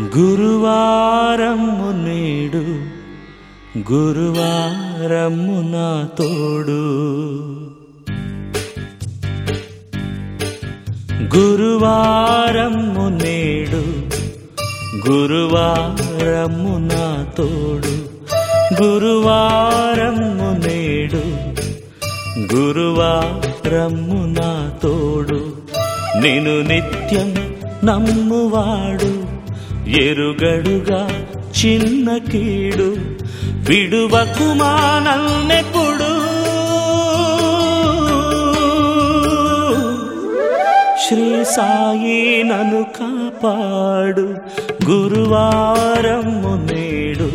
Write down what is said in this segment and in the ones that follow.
గురువారము నేడు గురువారము నా తోడు. గురువారము నేడు గురువారము నా తోడు. గురువారము నేడు గురువారము నా తోడు. నేను నిత్యం నమ్మువాడు. ఎరుగడుగా చిన్న కీడు విడువకు మానల్నెప్పుడు శ్రీ సాయి నను కాపాడు గురువారము నేడు.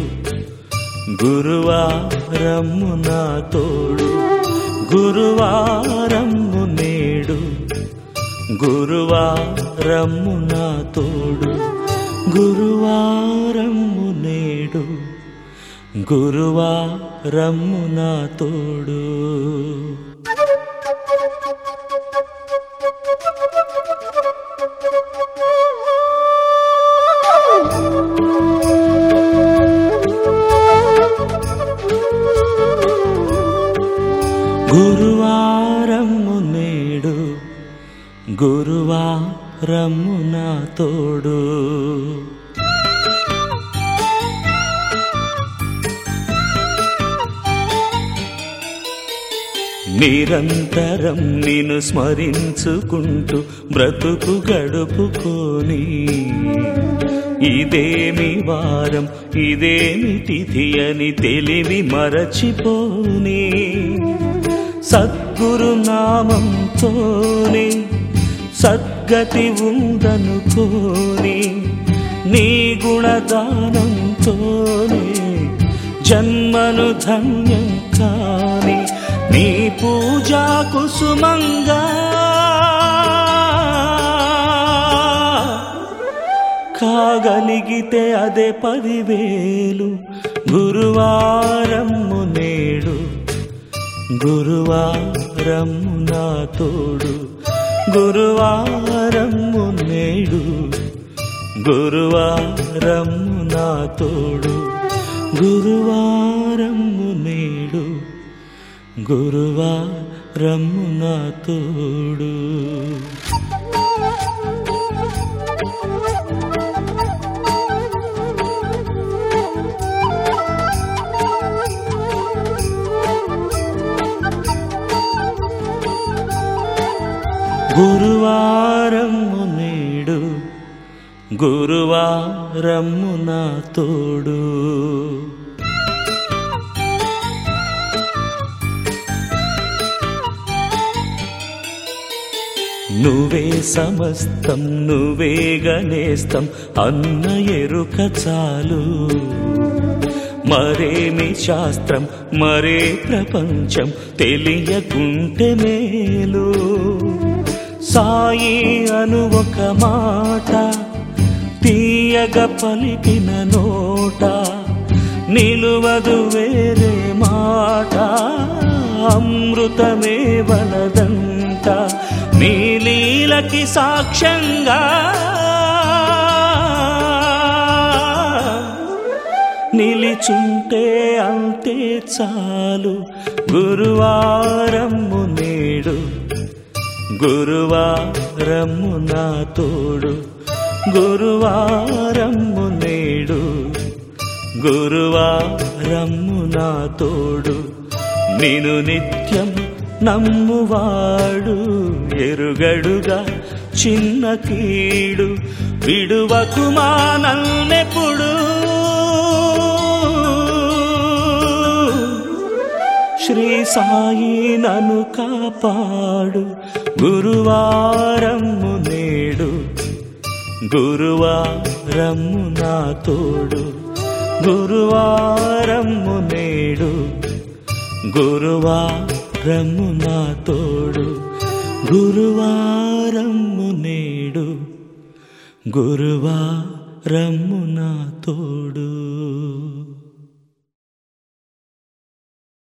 గురువారము నా తోడు గురువారము నేడు. గురువారము నా తోడు. గురువారము నేడు గురువారము నా తోడు. గురువారము నేడు రమ్ము నా తోడు. నిరంతరం నిన్ను స్మరించుకుంటూ బ్రతుకు గడుపుకొని ఇదేమి వారం ఇదేమి తిథి అని తెలివి మరచిపోని సద్గురు నామంతోనే సద్గతి ఉందనుకోని నీ గుణదానంతోనే జన్మను ధన్యం కాని నీ పూజా కుసుమంగా కాగలిగితే అదే పదివేలు గురువారము నేడు గురువారము నా తోడు. గురువారము నేడు గురువారము నా తోడు గురువారము నేడు గురువారము నా తోడు. గురువారము నేడు గురువారము నా తోడు. నువ్వే సమస్తం నువ్వే గణేస్తం అన్న ఎరుక చాలు. మరేమి శాస్త్రం మరే ప్రపంచం తెలియకుంటే మేలు. సాయి అను ఒక మాట తీయగ పలికిన నోట నిలువదు వేరే మాట. అమృతమే వలదంట నీలీలకి సాక్ష్యంగా. నిలిచుంటే అంతే చాలు గురువారము నేడు. గురువారము నా తోడు గురువారము నేడు. గురువారము నా తోడు నేను నిత్యం నమ్మువాడు. ఎరుగడుగా చిన్న కీడు విడువకు శ్రీ సాయి నను కాపాడు. గురువారము నేడు గురువారము నా తోడు. గురువారము నేడు గురువారము నా తోడు. గురువారము నేడు గురువారము నా తోడు.